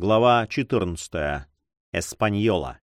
Глава 14. Эспаньола.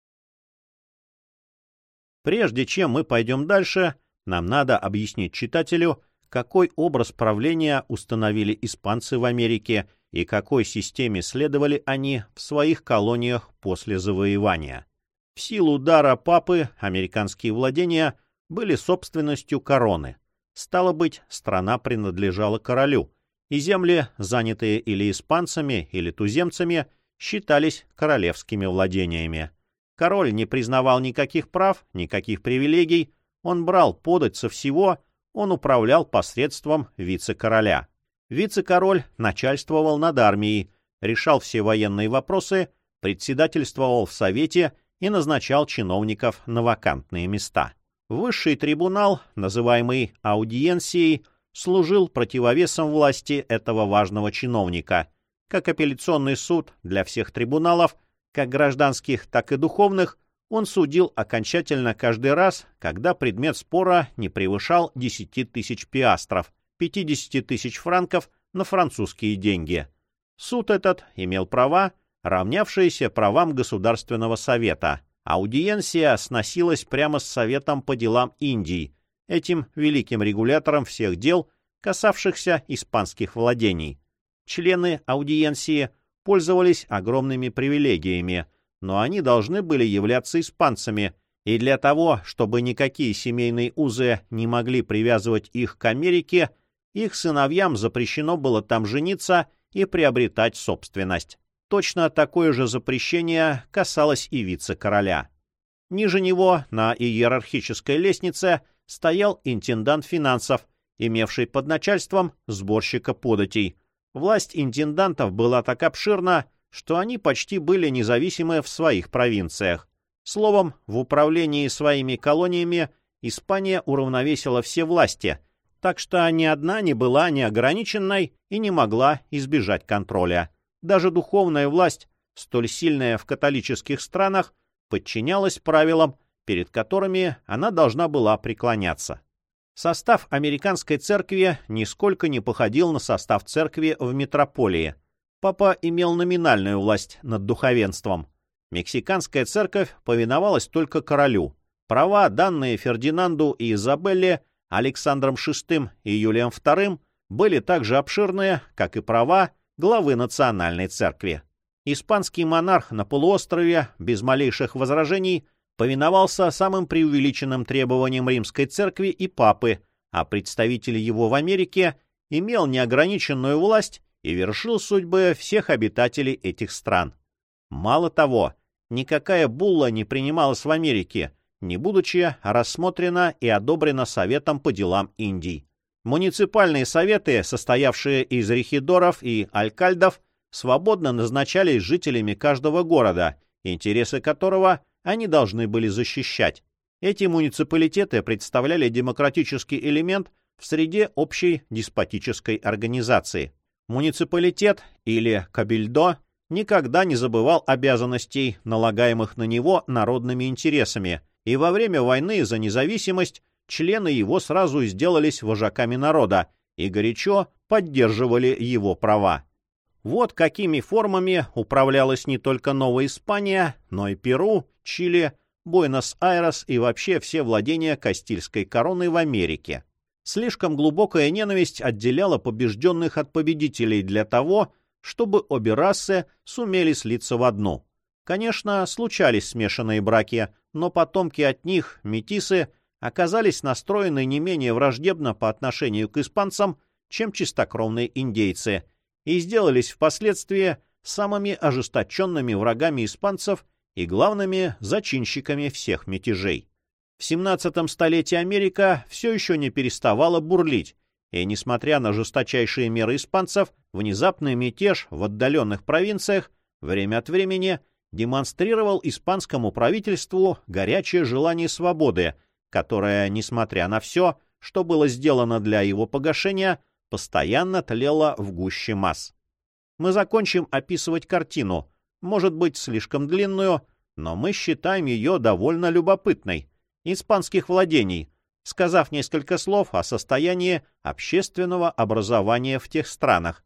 Прежде чем мы пойдем дальше, нам надо объяснить читателю, какой образ правления установили испанцы в Америке и какой системе следовали они в своих колониях после завоевания. В силу дара папы американские владения были собственностью короны. Стало быть, страна принадлежала королю, и земли, занятые или испанцами, или туземцами – считались королевскими владениями. Король не признавал никаких прав, никаких привилегий, он брал подать со всего, он управлял посредством вице-короля. Вице-король начальствовал над армией, решал все военные вопросы, председательствовал в Совете и назначал чиновников на вакантные места. Высший трибунал, называемый аудиенцией, служил противовесом власти этого важного чиновника – как апелляционный суд для всех трибуналов, как гражданских, так и духовных, он судил окончательно каждый раз, когда предмет спора не превышал 10 тысяч пиастров, 50 тысяч франков на французские деньги. Суд этот имел права, равнявшиеся правам Государственного совета. Аудиенция сносилась прямо с Советом по делам Индии, этим великим регулятором всех дел, касавшихся испанских владений. Члены аудиенции пользовались огромными привилегиями, но они должны были являться испанцами, и для того, чтобы никакие семейные узы не могли привязывать их к Америке, их сыновьям запрещено было там жениться и приобретать собственность. Точно такое же запрещение касалось и вице-короля. Ниже него на иерархической лестнице стоял интендант финансов, имевший под начальством сборщика податей, Власть интендантов была так обширна, что они почти были независимы в своих провинциях. Словом, в управлении своими колониями Испания уравновесила все власти, так что ни одна не была неограниченной и не могла избежать контроля. Даже духовная власть, столь сильная в католических странах, подчинялась правилам, перед которыми она должна была преклоняться. Состав американской церкви нисколько не походил на состав церкви в метрополии. Папа имел номинальную власть над духовенством. Мексиканская церковь повиновалась только королю. Права, данные Фердинанду и Изабелле, Александром VI и Юлием II, были так же обширные, как и права главы национальной церкви. Испанский монарх на полуострове, без малейших возражений, повиновался самым преувеличенным требованиям римской церкви и папы, а представитель его в Америке имел неограниченную власть и вершил судьбы всех обитателей этих стран. Мало того, никакая булла не принималась в Америке, не будучи рассмотрена и одобрена Советом по делам Индии. Муниципальные советы, состоявшие из рехидоров и алькальдов, свободно назначались жителями каждого города, интересы которого они должны были защищать. Эти муниципалитеты представляли демократический элемент в среде общей деспотической организации. Муниципалитет или кабельдо никогда не забывал обязанностей, налагаемых на него народными интересами, и во время войны за независимость члены его сразу сделались вожаками народа и горячо поддерживали его права. Вот какими формами управлялась не только Новая Испания, но и Перу, Чили, Буэнос-Айрес и вообще все владения Кастильской короны в Америке. Слишком глубокая ненависть отделяла побежденных от победителей для того, чтобы обе расы сумели слиться в одну. Конечно, случались смешанные браки, но потомки от них, метисы, оказались настроены не менее враждебно по отношению к испанцам, чем чистокровные индейцы, и сделались впоследствии самыми ожесточенными врагами испанцев и главными зачинщиками всех мятежей. В 17 столетии Америка все еще не переставала бурлить, и, несмотря на жесточайшие меры испанцев, внезапный мятеж в отдаленных провинциях время от времени демонстрировал испанскому правительству горячее желание свободы, которое, несмотря на все, что было сделано для его погашения, постоянно тлела в гуще масс. Мы закончим описывать картину, может быть, слишком длинную, но мы считаем ее довольно любопытной, испанских владений, сказав несколько слов о состоянии общественного образования в тех странах.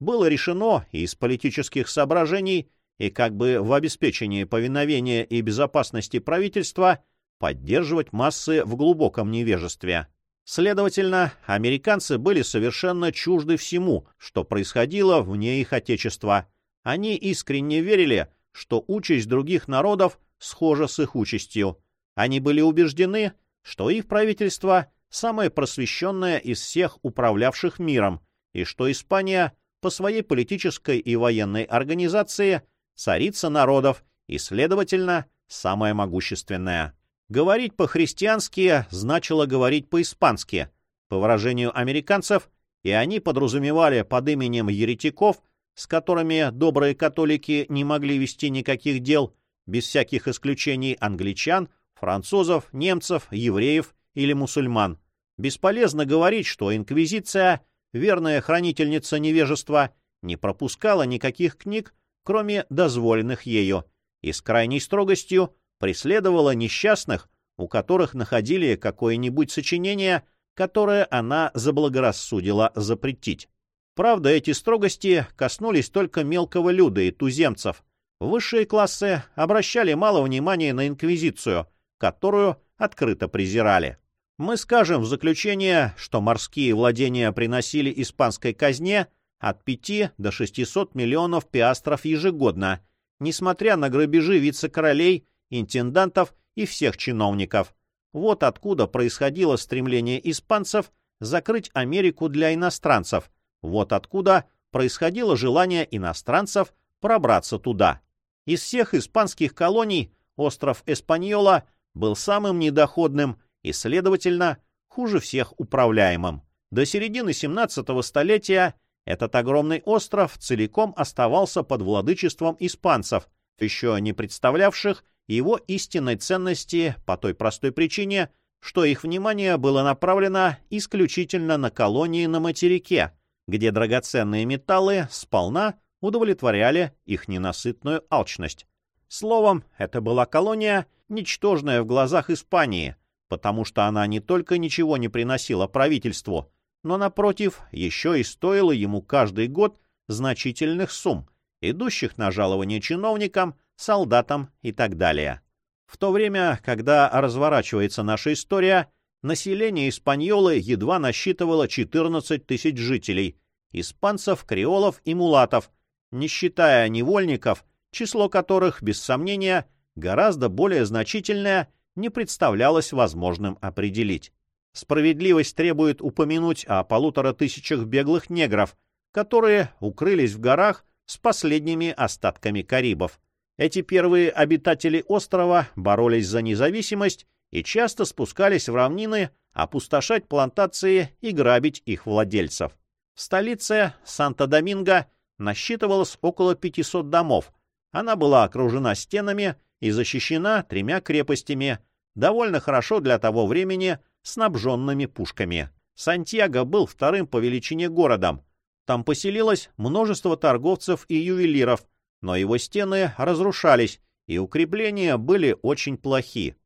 Было решено из политических соображений и как бы в обеспечении повиновения и безопасности правительства поддерживать массы в глубоком невежестве. Следовательно, американцы были совершенно чужды всему, что происходило вне их отечества. Они искренне верили, что участь других народов схожа с их участью. Они были убеждены, что их правительство самое просвещенное из всех управлявших миром, и что Испания по своей политической и военной организации царица народов и, следовательно, самая могущественная. Говорить по-христиански значило говорить по-испански, по выражению американцев, и они подразумевали под именем еретиков, с которыми добрые католики не могли вести никаких дел, без всяких исключений англичан, французов, немцев, евреев или мусульман. Бесполезно говорить, что инквизиция, верная хранительница невежества, не пропускала никаких книг, кроме дозволенных ею, и с крайней строгостью преследовала несчастных, у которых находили какое-нибудь сочинение, которое она заблагорассудила запретить. Правда, эти строгости коснулись только мелкого люда и туземцев. Высшие классы обращали мало внимания на инквизицию, которую открыто презирали. Мы скажем в заключение, что морские владения приносили испанской казне от 5 до 600 миллионов пиастров ежегодно, несмотря на грабежи вице-королей, интендантов и всех чиновников. Вот откуда происходило стремление испанцев закрыть Америку для иностранцев. Вот откуда происходило желание иностранцев пробраться туда. Из всех испанских колоний остров Эспаньола был самым недоходным и, следовательно, хуже всех управляемым. До середины 17 столетия этот огромный остров целиком оставался под владычеством испанцев, еще не представлявших его истинной ценности по той простой причине, что их внимание было направлено исключительно на колонии на материке, где драгоценные металлы сполна удовлетворяли их ненасытную алчность. Словом, это была колония, ничтожная в глазах Испании — потому что она не только ничего не приносила правительству, но, напротив, еще и стоила ему каждый год значительных сумм, идущих на жалование чиновникам, солдатам и так далее. В то время, когда разворачивается наша история, население Испаньолы едва насчитывало 14 тысяч жителей, испанцев, креолов и мулатов, не считая невольников, число которых, без сомнения, гораздо более значительное, не представлялось возможным определить. Справедливость требует упомянуть о полутора тысячах беглых негров, которые укрылись в горах с последними остатками карибов. Эти первые обитатели острова боролись за независимость и часто спускались в равнины опустошать плантации и грабить их владельцев. В столице Санто-Доминго насчитывалось около 500 домов. Она была окружена стенами и защищена тремя крепостями, довольно хорошо для того времени снабженными пушками. Сантьяго был вторым по величине городом. Там поселилось множество торговцев и ювелиров, но его стены разрушались, и укрепления были очень плохи.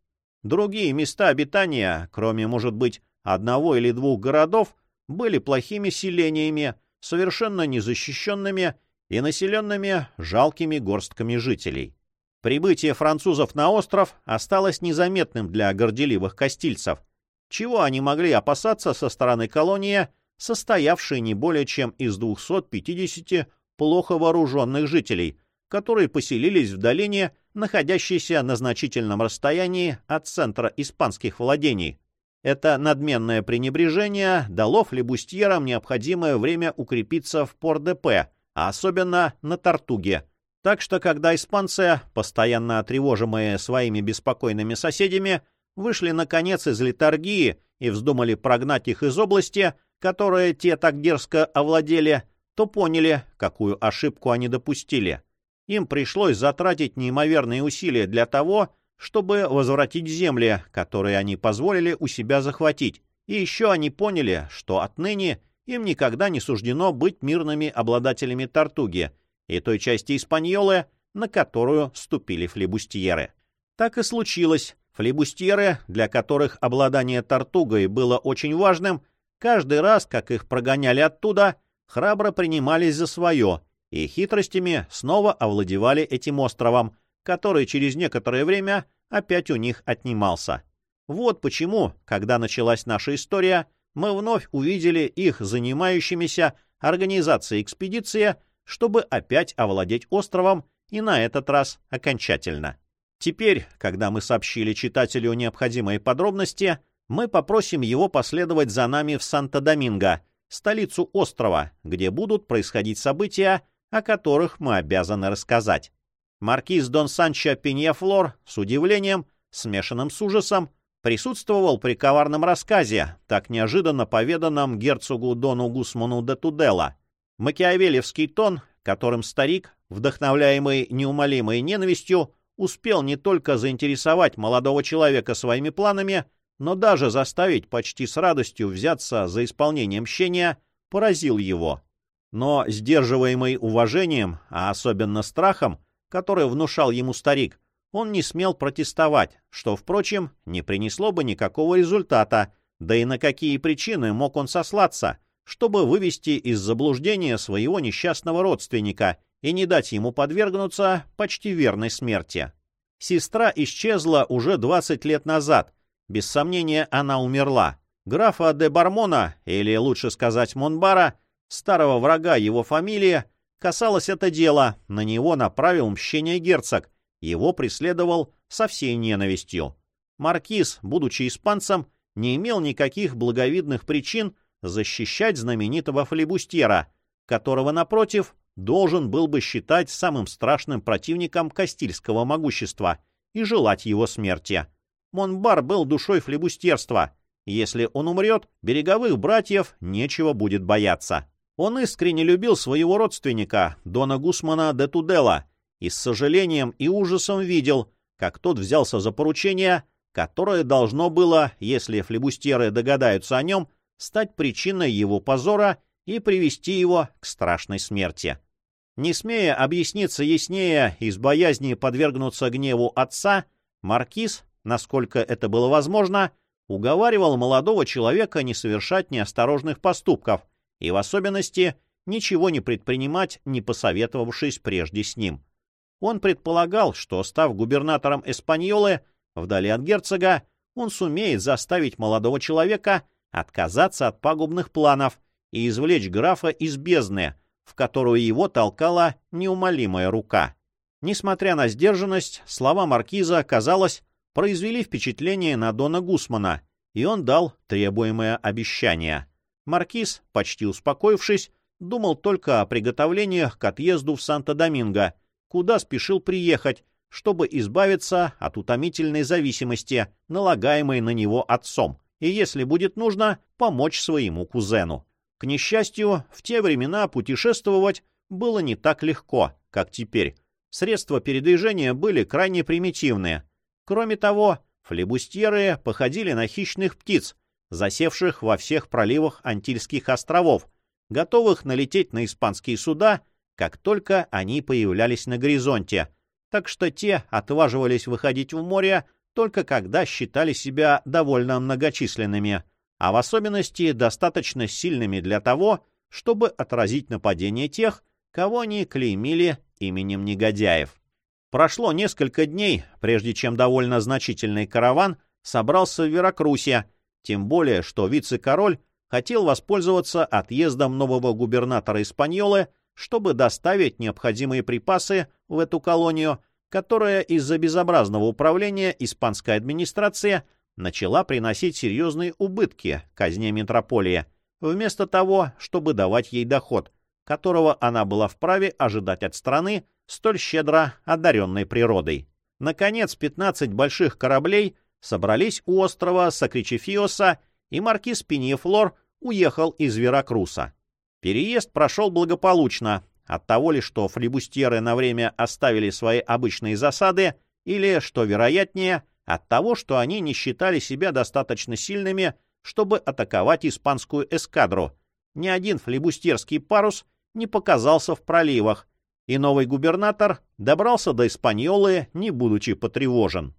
Другие места обитания, кроме, может быть, одного или двух городов, были плохими селениями, совершенно незащищенными и населенными жалкими горстками жителей. Прибытие французов на остров осталось незаметным для горделивых костильцев. Чего они могли опасаться со стороны колонии, состоявшей не более чем из 250 плохо вооруженных жителей, которые поселились в долине, находящейся на значительном расстоянии от центра испанских владений. Это надменное пренебрежение дало флебустьерам необходимое время укрепиться в Пор-ДП, а особенно на Тартуге – так что, когда испанцы, постоянно тревожимые своими беспокойными соседями, вышли, наконец, из литургии и вздумали прогнать их из области, которые те так дерзко овладели, то поняли, какую ошибку они допустили. Им пришлось затратить неимоверные усилия для того, чтобы возвратить земли, которые они позволили у себя захватить. И еще они поняли, что отныне им никогда не суждено быть мирными обладателями Тартуги — и той части Испаньолы, на которую ступили флебустьеры. Так и случилось. Флебустьеры, для которых обладание Тартугой было очень важным, каждый раз, как их прогоняли оттуда, храбро принимались за свое и хитростями снова овладевали этим островом, который через некоторое время опять у них отнимался. Вот почему, когда началась наша история, мы вновь увидели их занимающимися организацией экспедиции, чтобы опять овладеть островом и на этот раз окончательно. Теперь, когда мы сообщили читателю необходимые подробности, мы попросим его последовать за нами в Санто-Доминго, столицу острова, где будут происходить события, о которых мы обязаны рассказать. Маркиз Дон Санчо Пиньяфлор с удивлением, смешанным с ужасом, присутствовал при коварном рассказе, так неожиданно поведанном герцогу Дону Гусману де Туделла. Макиавелевский тон, которым старик, вдохновляемый неумолимой ненавистью, успел не только заинтересовать молодого человека своими планами, но даже заставить почти с радостью взяться за исполнение мщения, поразил его. Но, сдерживаемый уважением, а особенно страхом, который внушал ему старик, он не смел протестовать, что, впрочем, не принесло бы никакого результата, да и на какие причины мог он сослаться, чтобы вывести из заблуждения своего несчастного родственника и не дать ему подвергнуться почти верной смерти. Сестра исчезла уже 20 лет назад. Без сомнения, она умерла. Графа де Бармона, или лучше сказать Монбара, старого врага его фамилии, касалось это дело, на него направил мщение герцог, его преследовал со всей ненавистью. Маркиз, будучи испанцем, не имел никаких благовидных причин защищать знаменитого флебустьера, которого, напротив, должен был бы считать самым страшным противником Кастильского могущества и желать его смерти. Монбар был душой флебустерства. Если он умрет, береговых братьев нечего будет бояться. Он искренне любил своего родственника, Дона Гусмана де Тудела, и с сожалением и ужасом видел, как тот взялся за поручение, которое должно было, если флебустеры догадаются о нем, стать причиной его позора и привести его к страшной смерти. Не смея объясниться яснее из боязни подвергнуться гневу отца, маркиз, насколько это было возможно, уговаривал молодого человека не совершать неосторожных поступков и, в особенности, ничего не предпринимать, не посоветовавшись прежде с ним. Он предполагал, что, став губернатором Эспаньолы, вдали от герцога, он сумеет заставить молодого человека отказаться от пагубных планов и извлечь графа из бездны, в которую его толкала неумолимая рука. Несмотря на сдержанность, слова маркиза, казалось, произвели впечатление на Дона Гусмана, и он дал требуемое обещание. Маркиз, почти успокоившись, думал только о приготовлениях к отъезду в Санто-Доминго, куда спешил приехать, чтобы избавиться от утомительной зависимости, налагаемой на него отцом и, если будет нужно, помочь своему кузену. К несчастью, в те времена путешествовать было не так легко, как теперь. Средства передвижения были крайне примитивные. Кроме того, флебустьеры походили на хищных птиц, засевших во всех проливах Антильских островов, готовых налететь на испанские суда, как только они появлялись на горизонте, так что те отваживались выходить в море только когда считали себя довольно многочисленными, а в особенности достаточно сильными для того, чтобы отразить нападение тех, кого они клеймили именем негодяев. Прошло несколько дней, прежде чем довольно значительный караван собрался в Веракрусе, тем более, что вице-король хотел воспользоваться отъездом нового губернатора Испаньолы, чтобы доставить необходимые припасы в эту колонию которая из-за безобразного управления испанская администрация начала приносить серьезные убытки казне метрополии, вместо того, чтобы давать ей доход, которого она была вправе ожидать от страны, столь щедро одаренной природой. Наконец, 15 больших кораблей собрались у острова Сакричефиоса, и маркиз Пиньефлор уехал из Веракруса. Переезд прошел благополучно, от того ли, что флибустьеры на время оставили свои обычные засады, или, что вероятнее, от того, что они не считали себя достаточно сильными, чтобы атаковать испанскую эскадру. Ни один флибустьерский парус не показался в проливах, и новый губернатор добрался до Испаньолы, не будучи потревожен.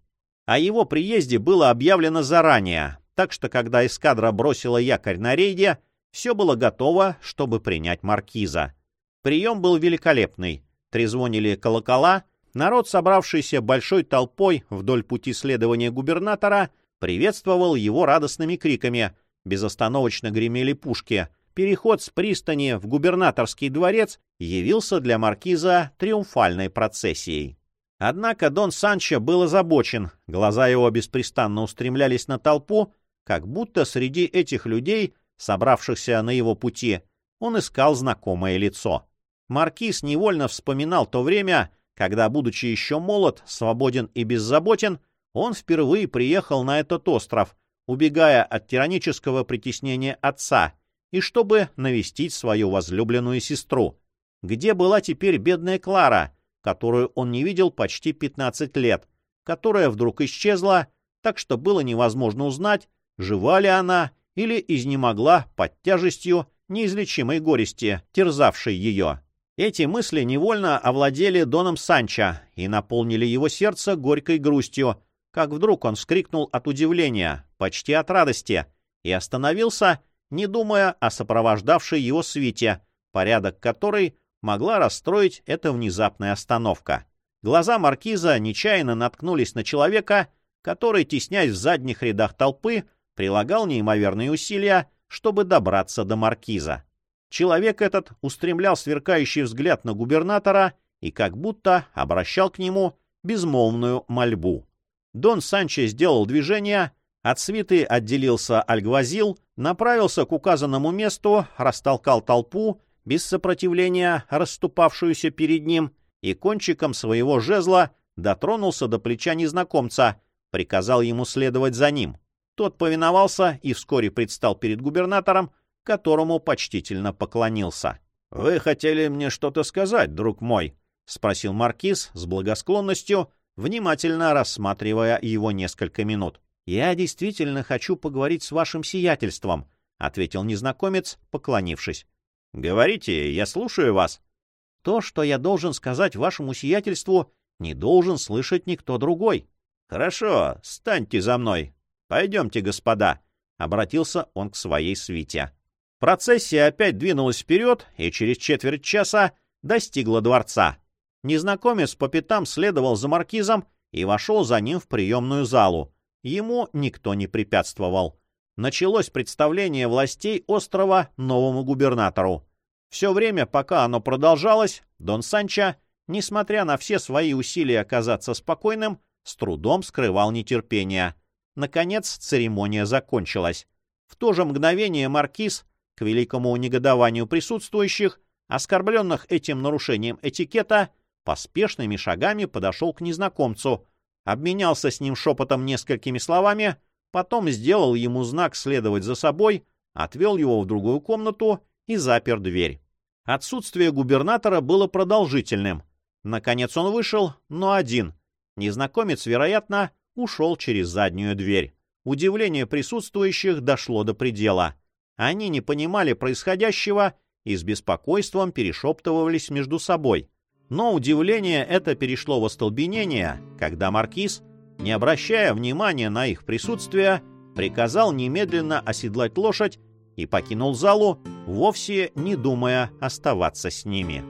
О его приезде было объявлено заранее, так что когда эскадра бросила якорь на рейде, все было готово, чтобы принять маркиза. Прием был великолепный. Трезвонили колокола, народ, собравшийся большой толпой вдоль пути следования губернатора, приветствовал его радостными криками, безостановочно гремели пушки. Переход с пристани в губернаторский дворец явился для маркиза триумфальной процессией. Однако Дон Санчо был озабочен, глаза его беспрестанно устремлялись на толпу, как будто среди этих людей, собравшихся на его пути, он искал знакомое лицо. Маркиз невольно вспоминал то время, когда, будучи еще молод, свободен и беззаботен, он впервые приехал на этот остров, убегая от тиранического притеснения отца, и чтобы навестить свою возлюбленную сестру. Где была теперь бедная Клара, которую он не видел почти 15 лет, которая вдруг исчезла, так что было невозможно узнать, жива ли она или изнемогла под тяжестью неизлечимой горести, терзавшей ее. Эти мысли невольно овладели Доном Санчо и наполнили его сердце горькой грустью, как вдруг он вскрикнул от удивления, почти от радости, и остановился, не думая о сопровождавшей его свите, порядок которой могла расстроить эта внезапная остановка. Глаза маркиза нечаянно наткнулись на человека, который, теснясь в задних рядах толпы, прилагал неимоверные усилия, чтобы добраться до маркиза. Человек этот устремлял сверкающий взгляд на губернатора и как будто обращал к нему безмолвную мольбу. Дон Санчо сделал движение, от свиты отделился Альгвазил, направился к указанному месту, растолкал толпу без сопротивления расступавшуюся перед ним, и кончиком своего жезла дотронулся до плеча незнакомца, приказал ему следовать за ним. Тот повиновался и вскоре предстал перед губернатором, которому почтительно поклонился. — Вы хотели мне что-то сказать, друг мой? — спросил маркиз с благосклонностью, внимательно рассматривая его несколько минут. — Я действительно хочу поговорить с вашим сиятельством, — ответил незнакомец, поклонившись. — Говорите, я слушаю вас. — То, что я должен сказать вашему сиятельству, не должен слышать никто другой. — Хорошо, станьте за мной. Пойдемте, господа, — обратился он к своей свите. Процессия опять двинулась вперед и через четверть часа достигла дворца. Незнакомец по пятам следовал за маркизом и вошел за ним в приемную залу. Ему никто не препятствовал началось представление властей острова новому губернатору. Все время, пока оно продолжалось, Дон Санчо, несмотря на все свои усилия оказаться спокойным, с трудом скрывал нетерпение. Наконец церемония закончилась. В то же мгновение маркиз, к великому негодованию присутствующих, оскорбленных этим нарушением этикета, поспешными шагами подошел к незнакомцу, обменялся с ним шепотом несколькими словами — потом сделал ему знак следовать за собой, отвел его в другую комнату и запер дверь. Отсутствие губернатора было продолжительным. Наконец он вышел, но один. Незнакомец, вероятно, ушел через заднюю дверь. Удивление присутствующих дошло до предела. Они не понимали происходящего и с беспокойством перешептывались между собой. Но удивление это перешло в остолбенение, когда маркиз — не обращая внимания на их присутствие, приказал немедленно оседлать лошадь и покинул залу, вовсе не думая оставаться с ними.